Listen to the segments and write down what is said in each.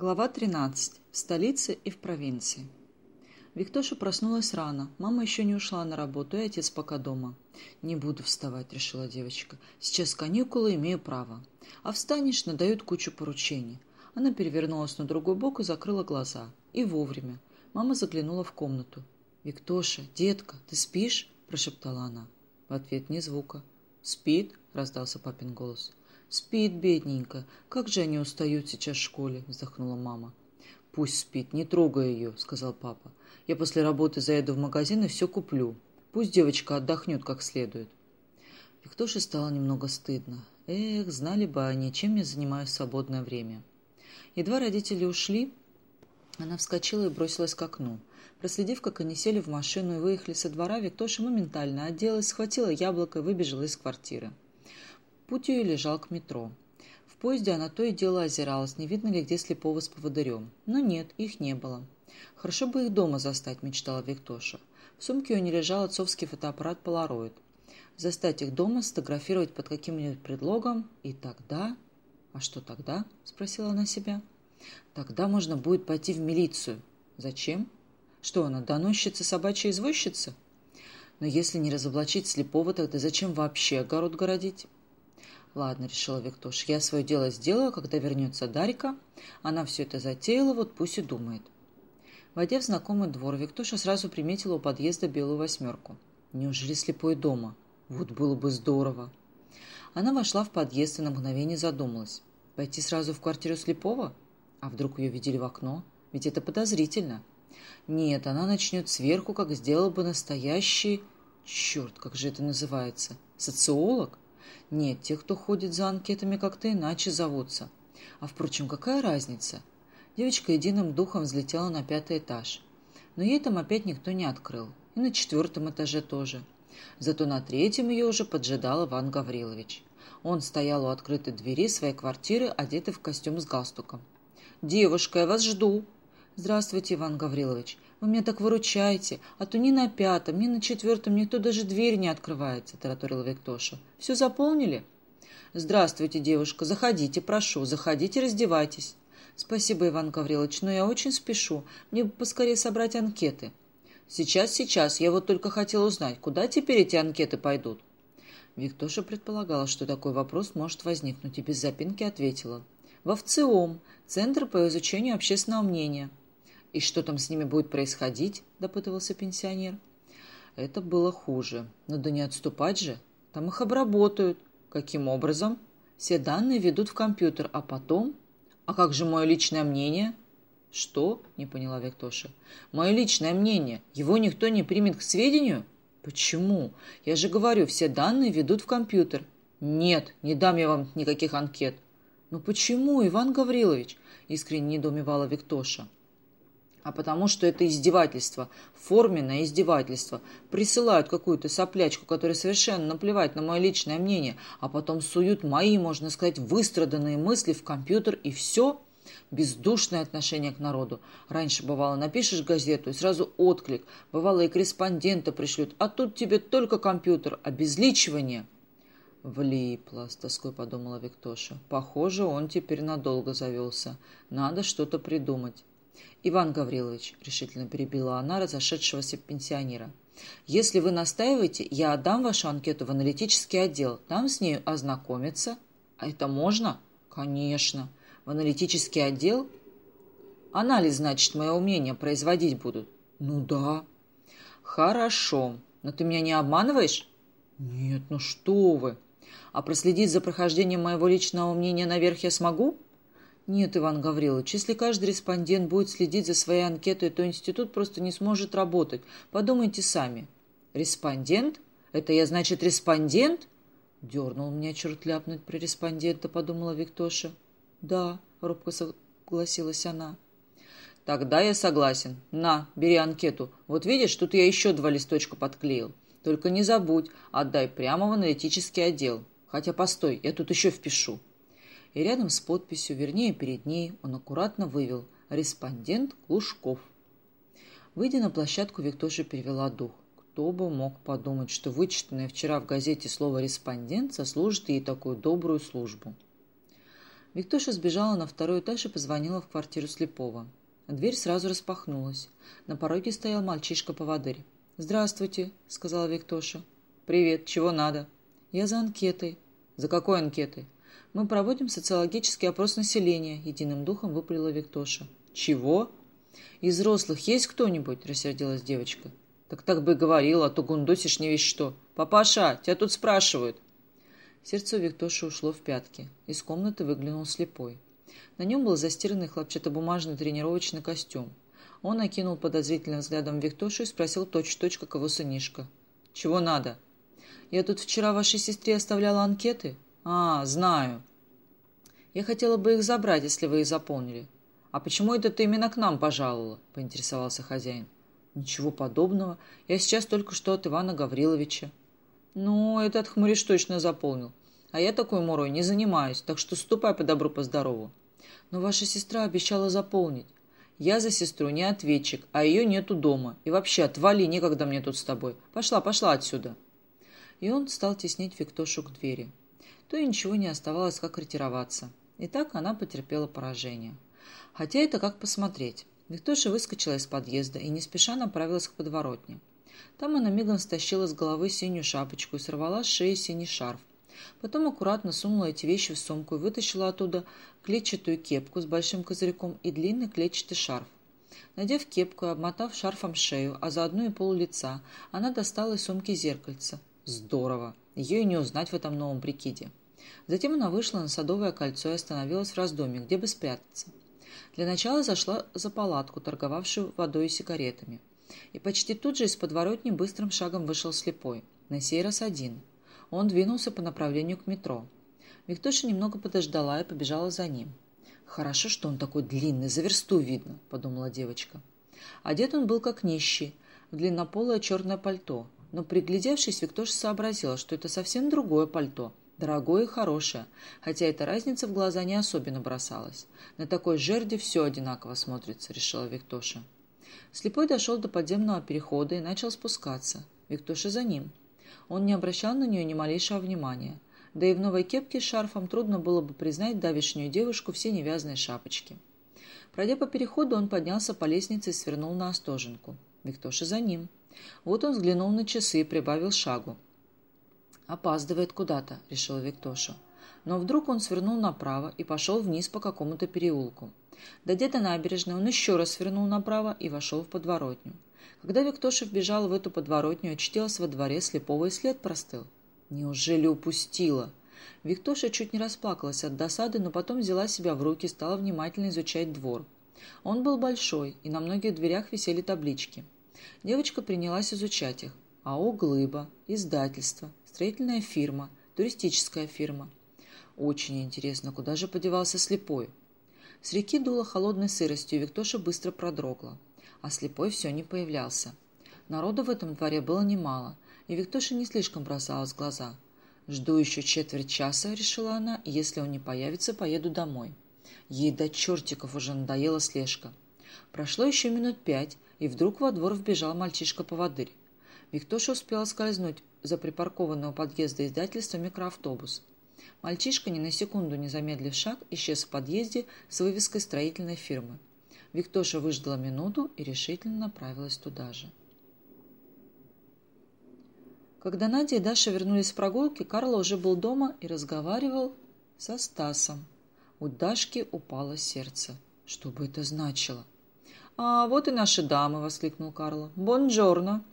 Глава 13. В столице и в провинции. Виктоша проснулась рано. Мама еще не ушла на работу, и отец пока дома. «Не буду вставать», — решила девочка. «Сейчас каникулы, имею право. А встанешь, надают кучу поручений». Она перевернулась на другой бок и закрыла глаза. И вовремя. Мама заглянула в комнату. «Виктоша, детка, ты спишь?» – прошептала она. В ответ ни звука. «Спит?» – раздался папин голос. «Спит, бедненько. Как же они устают сейчас в школе?» – вздохнула мама. «Пусть спит, не трогай ее», – сказал папа. «Я после работы заеду в магазин и все куплю. Пусть девочка отдохнет как следует». Виктоше стало немного стыдно. Эх, знали бы они, чем я занимаюсь в свободное время. Едва родители ушли, она вскочила и бросилась к окну. Проследив, как они сели в машину и выехали со двора, Виктоша моментально оделась, схватила яблоко и выбежала из квартиры. Путь ее лежал к метро. В поезде она то и дело озиралась, не видно ли где слепого с поводырем. Но нет, их не было. Хорошо бы их дома застать, мечтала Виктоша. В сумке у нее лежал отцовский фотоаппарат «Полароид». Застать их дома, сфотографировать под каким-нибудь предлогом, и тогда... «А что тогда?» – спросила она себя. «Тогда можно будет пойти в милицию. Зачем? Что она, доносчица, собачья извозчица? Но если не разоблачить слепого, тогда зачем вообще огород городить?» Ладно, решила Виктош, я свое дело сделаю, когда вернется Дарька. Она все это затеяла, вот пусть и думает. Войдя в знакомый двор, Виктоша сразу приметила у подъезда белую восьмерку. Неужели слепой дома? Вот было бы здорово. Она вошла в подъезд и на мгновение задумалась. Пойти сразу в квартиру слепого? А вдруг ее видели в окно? Ведь это подозрительно. Нет, она начнет сверху, как сделал бы настоящий... Черт, как же это называется? Социолог? Нет, те, кто ходит за анкетами, как-то иначе зовутся. А, впрочем, какая разница? Девочка единым духом взлетела на пятый этаж. Но ей там опять никто не открыл. И на четвертом этаже тоже. Зато на третьем ее уже поджидал Иван Гаврилович. Он стоял у открытой двери своей квартиры, одетый в костюм с галстуком. «Девушка, я вас жду!» «Здравствуйте, Иван Гаврилович. Вы меня так выручаете, а то ни на пятом, ни на четвертом никто даже дверь не открывается», – тараторила Виктоша. «Все заполнили?» «Здравствуйте, девушка. Заходите, прошу. Заходите, раздевайтесь». «Спасибо, Иван Гаврилович, но я очень спешу. Мне бы поскорее собрать анкеты». «Сейчас, сейчас. Я вот только хотела узнать, куда теперь эти анкеты пойдут?» Виктоша предполагала, что такой вопрос может возникнуть, и без запинки ответила. «В ВЦИОМ, Центр по изучению общественного мнения». «И что там с ними будет происходить?» – допытывался пенсионер. Это было хуже. Но да не отступать же. Там их обработают. Каким образом? Все данные ведут в компьютер, а потом... А как же мое личное мнение? Что? Не поняла Виктоша. Мое личное мнение. Его никто не примет к сведению? Почему? Я же говорю, все данные ведут в компьютер. Нет, не дам я вам никаких анкет. Ну почему, Иван Гаврилович? Искренне недоумевала Виктоша а потому что это издевательство, форменное издевательство. Присылают какую-то соплячку, которая совершенно наплевать на мое личное мнение, а потом суют мои, можно сказать, выстраданные мысли в компьютер и все – бездушное отношение к народу. Раньше, бывало, напишешь газету и сразу отклик. Бывало, и корреспондента пришлют. А тут тебе только компьютер, обезличивание. Влипла, с тоской подумала Виктоша. Похоже, он теперь надолго завелся. Надо что-то придумать. «Иван Гаврилович», — решительно перебила она разошедшегося пенсионера, «если вы настаиваете, я отдам вашу анкету в аналитический отдел. Там с нею ознакомиться». «А это можно?» «Конечно. В аналитический отдел?» «Анализ, значит, моего мнения производить будут?» «Ну да». «Хорошо. Но ты меня не обманываешь?» «Нет, ну что вы!» «А проследить за прохождением моего личного мнения наверх я смогу?» Нет, Иван Гаврилович, если каждый респондент будет следить за своей анкетой, то институт просто не сможет работать. Подумайте сами. Респондент? Это я, значит, респондент? Дернул меня черт ляпнуть про респондента, подумала Виктоша. Да, робко согласилась она. Тогда я согласен. На, бери анкету. Вот видишь, тут я еще два листочка подклеил. Только не забудь, отдай прямо в аналитический отдел. Хотя, постой, я тут еще впишу и рядом с подписью, вернее, перед ней, он аккуратно вывел «Респондент Глушков». Выйдя на площадку, Виктоша перевела дух. Кто бы мог подумать, что вычитанное вчера в газете слово «респондент» сослужит ей такую добрую службу. Виктоша сбежала на второй этаж и позвонила в квартиру слепого. Дверь сразу распахнулась. На пороге стоял мальчишка-поводырь. «Здравствуйте», — сказала Виктоша. «Привет, чего надо?» «Я за анкетой». «За какой анкетой?» «Мы проводим социологический опрос населения», — единым духом выпалила Виктоша. «Чего?» «Из взрослых есть кто-нибудь?» — рассердилась девочка. «Так так бы говорила, а то гундосишь не весь что. Папаша, тебя тут спрашивают». Сердце Виктоши ушло в пятки. Из комнаты выглянул слепой. На нем был застиранный хлопчатобумажный тренировочный костюм. Он окинул подозрительным взглядом Виктошу и спросил точь-точь, как его сынишка. «Чего надо?» «Я тут вчера вашей сестре оставляла анкеты?» «А, знаю». «Я хотела бы их забрать, если вы их заполнили». «А почему это ты именно к нам пожаловала?» — поинтересовался хозяин. «Ничего подобного. Я сейчас только что от Ивана Гавриловича». «Ну, этот хмуриш точно заполнил. А я такой морой не занимаюсь, так что ступай по добру, по здорову». «Но ваша сестра обещала заполнить». «Я за сестру не ответчик, а ее нету дома. И вообще, отвали, некогда мне тут с тобой. Пошла, пошла отсюда». И он стал теснить Виктошу к двери. То и ничего не оставалось, как ретироваться. И так она потерпела поражение. Хотя это как посмотреть. Виктоша выскочила из подъезда и не спеша направилась к подворотне. Там она мигом стащила с головы синюю шапочку и сорвала с шеи синий шарф. Потом аккуратно сунула эти вещи в сумку и вытащила оттуда клетчатую кепку с большим козырьком и длинный клетчатый шарф. Надев кепку и обмотав шарфом шею, а заодно и пол лица, она достала из сумки зеркальце. Здорово! Ее и не узнать в этом новом прикиде. Затем она вышла на Садовое кольцо и остановилась в раздумье, где бы спрятаться. Для начала зашла за палатку, торговавшую водой и сигаретами. И почти тут же из подворотни быстрым шагом вышел слепой. На сей раз один. Он двинулся по направлению к метро. Виктоша немного подождала и побежала за ним. «Хорошо, что он такой длинный, за версту видно», — подумала девочка. Одет он был как нищий, в длиннополое черное пальто. Но, приглядевшись, Виктоша сообразила, что это совсем другое пальто — Дорогое и хорошее, хотя эта разница в глаза не особенно бросалась. На такой жерде все одинаково смотрится, решила Виктоша. Слепой дошел до подземного перехода и начал спускаться. Виктоша за ним. Он не обращал на нее ни малейшего внимания. Да и в новой кепке с шарфом трудно было бы признать давешнюю девушку все невязные шапочки. Пройдя по переходу, он поднялся по лестнице и свернул на Остоженку. Виктоша за ним. Вот он взглянул на часы и прибавил шагу. «Опаздывает куда-то», — решил Виктоша. Но вдруг он свернул направо и пошел вниз по какому-то переулку. Дойдя до набережной, он еще раз свернул направо и вошел в подворотню. Когда Виктоша вбежал в эту подворотню, очутилась во дворе слепого и след простыл. Неужели упустила? Виктоша чуть не расплакалась от досады, но потом взяла себя в руки и стала внимательно изучать двор. Он был большой, и на многих дверях висели таблички. Девочка принялась изучать их. АО «Глыба», издательство, строительная фирма, туристическая фирма. Очень интересно, куда же подевался слепой? С реки дуло холодной сыростью, и Виктоша быстро продрогла. А слепой все не появлялся. Народу в этом дворе было немало, и Виктоша не слишком бросалась в глаза. «Жду еще четверть часа», — решила она, — «и если он не появится, поеду домой». Ей до чертиков уже надоела слежка. Прошло еще минут пять, и вдруг во двор вбежал мальчишка-поводырь. Виктоша успела скользнуть за припаркованного подъезда издательства микроавтобус. Мальчишка, ни на секунду не замедлив шаг, исчез в подъезде с вывеской строительной фирмы. Виктоша выждала минуту и решительно направилась туда же. Когда Надя и Даша вернулись с прогулки, Карла уже был дома и разговаривал со Стасом. У Дашки упало сердце. Что бы это значило? «А, вот и наши дамы!» — воскликнул Карла. «Бонджорно!»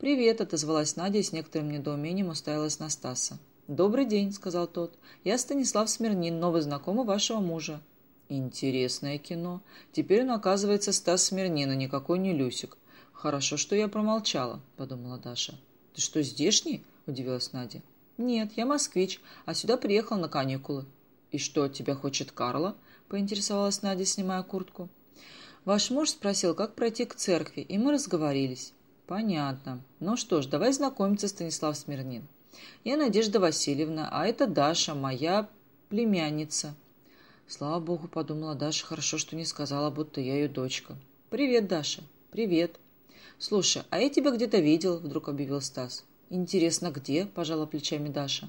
«Привет», — отозвалась Надя и с некоторым недоумением уставилась на Стаса. «Добрый день», — сказал тот. «Я Станислав Смирнин, новый знакомый вашего мужа». «Интересное кино. Теперь он, оказывается, Стас Смирнин, а никакой не Люсик. Хорошо, что я промолчала», — подумала Даша. «Ты что, здешний?» — удивилась Надя. «Нет, я москвич, а сюда приехал на каникулы». «И что, тебя хочет Карла?» — поинтересовалась Надя, снимая куртку. «Ваш муж спросил, как пройти к церкви, и мы разговорились». Понятно. Ну что ж, давай знакомиться, Станислав Смирнин. Я Надежда Васильевна, а это Даша, моя племянница. Слава богу, подумала Даша, хорошо, что не сказала, будто я ее дочка. Привет, Даша. Привет. Слушай, а я тебя где-то видел, вдруг объявил Стас. Интересно, где? Пожала плечами Даша.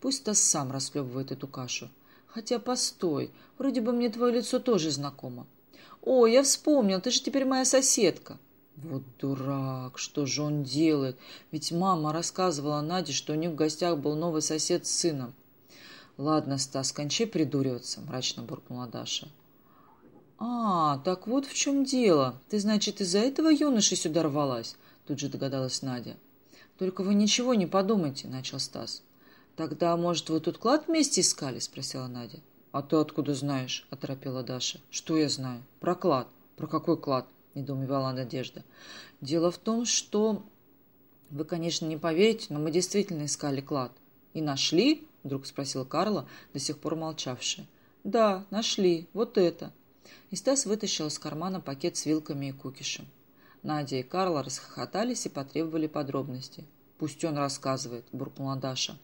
Пусть Стас сам расхлебывает эту кашу. Хотя, постой, вроде бы мне твое лицо тоже знакомо. О, я вспомнил, ты же теперь моя соседка. Вот дурак, что же он делает? Ведь мама рассказывала Наде, что у них в гостях был новый сосед с сыном. Ладно, Стас, кончай придуриваться, мрачно буркнула Даша. А, так вот в чем дело. Ты, значит, из-за этого юноши сюда рвалась? Тут же догадалась Надя. Только вы ничего не подумайте, начал Стас. Тогда, может, вы тут клад вместе искали? Спросила Надя. А ты откуда знаешь? Оторопела Даша. Что я знаю? Про клад. Про какой клад? Недоумевала Надежда. «Дело в том, что... Вы, конечно, не поверите, но мы действительно искали клад». «И нашли?» — вдруг спросил Карла, до сих пор молчавший. «Да, нашли. Вот это». И Стас вытащил из кармана пакет с вилками и кукишем. Надя и Карла расхохотались и потребовали подробностей. «Пусть он рассказывает», — буркнула Даша.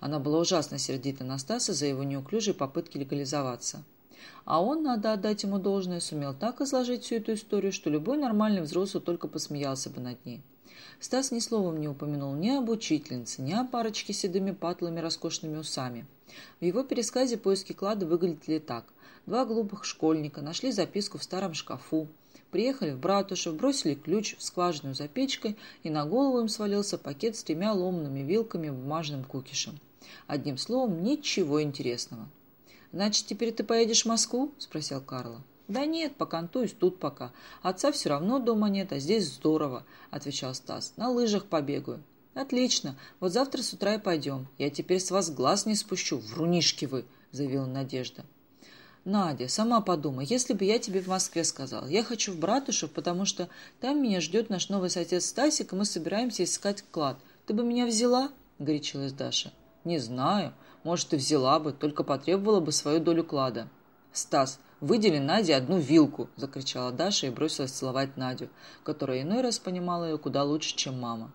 Она была ужасно сердита на Стаса за его неуклюжие попытки легализоваться. А он, надо отдать ему должное, сумел так изложить всю эту историю, что любой нормальный взрослый только посмеялся бы над ней. Стас ни словом не упомянул ни об учительнице, ни о парочке седыми патлами роскошными усами. В его пересказе поиски клада выглядели так. Два глупых школьника нашли записку в старом шкафу, приехали в Братушев, бросили ключ в скважину за печкой, и на голову им свалился пакет с тремя ломными вилками бумажным кукишем. Одним словом, ничего интересного. «Значит, теперь ты поедешь в Москву?» – спросил Карла. «Да нет, покантуюсь тут пока. Отца все равно дома нет, а здесь здорово», – отвечал Стас. «На лыжах побегаю». «Отлично. Вот завтра с утра и пойдем. Я теперь с вас глаз не спущу. Врунишки вы!» – заявила Надежда. «Надя, сама подумай, если бы я тебе в Москве сказал. Я хочу в Братушев, потому что там меня ждет наш новый сосед Стасик, и мы собираемся искать клад. Ты бы меня взяла?» – горячилась Даша. «Не знаю. Может, и взяла бы, только потребовала бы свою долю клада. «Стас, выдели Наде одну вилку!» – закричала Даша и бросилась целовать Надю, которая иной раз понимала ее куда лучше, чем мама.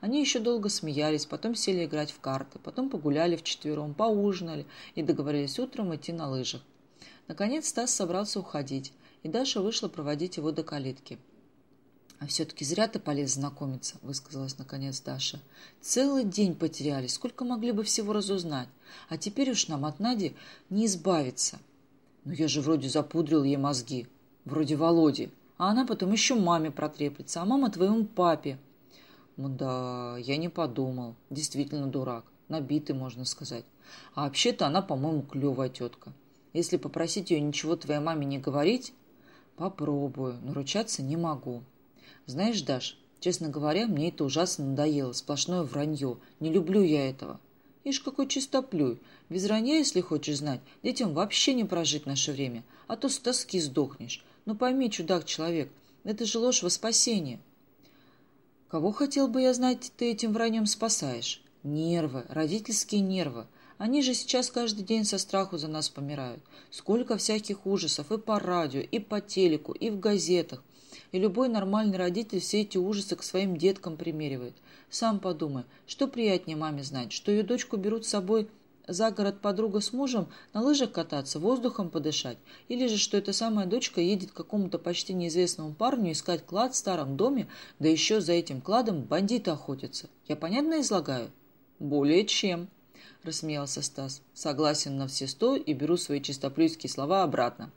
Они еще долго смеялись, потом сели играть в карты, потом погуляли вчетвером, поужинали и договорились утром идти на лыжах. Наконец Стас собрался уходить, и Даша вышла проводить его до калитки. «А все-таки зря ты полез знакомиться», — высказалась наконец Даша. «Целый день потеряли, сколько могли бы всего разузнать. А теперь уж нам от Нади не избавиться». «Но я же вроде запудрил ей мозги, вроде Володи, а она потом еще маме протреплется, а мама твоему папе». «Да, я не подумал. Действительно дурак. Набитый, можно сказать. А вообще-то она, по-моему, клевая тетка. Если попросить ее ничего твоей маме не говорить, попробую, но ручаться не могу». Знаешь, Даш, честно говоря, мне это ужасно надоело, сплошное вранье. Не люблю я этого. Ишь, какой чистоплюй. Без вранья, если хочешь знать, детям вообще не прожить наше время, а то с тоски сдохнешь. Ну пойми, чудак-человек, это же ложь во спасение. Кого хотел бы я знать, ты этим враньем спасаешь? Нервы, родительские нервы. Они же сейчас каждый день со страху за нас помирают. Сколько всяких ужасов и по радио, и по телеку, и в газетах. И любой нормальный родитель все эти ужасы к своим деткам примеривает. Сам подумай, что приятнее маме знать, что ее дочку берут с собой за город подруга с мужем на лыжах кататься, воздухом подышать, или же что эта самая дочка едет к какому-то почти неизвестному парню искать клад в старом доме, да еще за этим кладом бандиты охотятся. Я понятно излагаю? Более чем, рассмеялся Стас. Согласен на все сто и беру свои чистоплюйские слова обратно.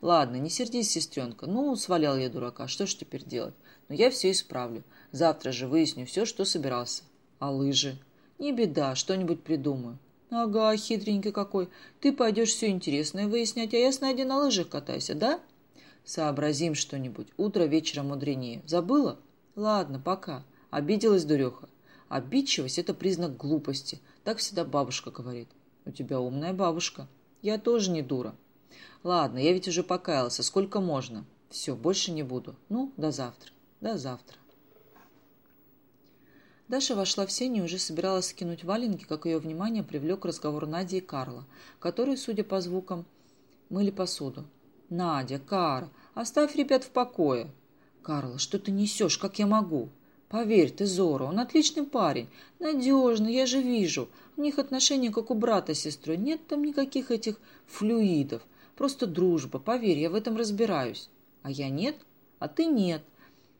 Ладно, не сердись, сестренка. Ну, свалял я дурака, что ж теперь делать? Но я все исправлю. Завтра же выясню все, что собирался. А лыжи? Не беда, что-нибудь придумаю. Ага, хитренький какой. Ты пойдешь все интересное выяснять, а я с Надей на лыжах катайся, да? Сообразим что-нибудь. Утро вечера мудренее. Забыла? Ладно, пока. Обиделась дуреха. Обидчивость – это признак глупости. Так всегда бабушка говорит. У тебя умная бабушка. Я тоже не дура. Ладно, я ведь уже покаялся. Сколько можно? Все, больше не буду. Ну, до завтра. До завтра. Даша вошла в сень и уже собиралась скинуть валенки, как ее внимание привлек разговор Нади и Карла, которые, судя по звукам, мыли посуду. «Надя, Кара, оставь ребят в покое!» «Карла, что ты несешь? Как я могу?» «Поверь ты, Зора, он отличный парень, надежный, я же вижу. У них отношения, как у брата с сестрой, нет там никаких этих флюидов. Просто дружба, поверь, я в этом разбираюсь. А я нет, а ты нет.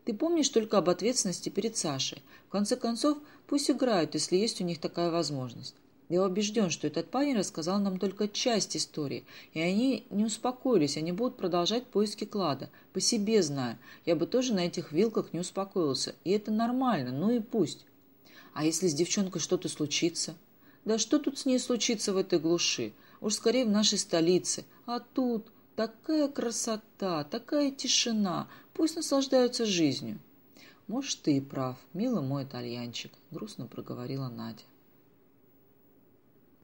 Ты помнишь только об ответственности перед Сашей. В конце концов, пусть играют, если есть у них такая возможность. Я убежден, что этот парень рассказал нам только часть истории, и они не успокоились, они будут продолжать поиски клада. По себе знаю, я бы тоже на этих вилках не успокоился, и это нормально, ну и пусть. А если с девчонкой что-то случится? Да что тут с ней случится в этой глуши? Уж скорее в нашей столице. А тут такая красота, такая тишина, пусть наслаждаются жизнью. Может, ты и прав, милый мой итальянчик, грустно проговорила Надя.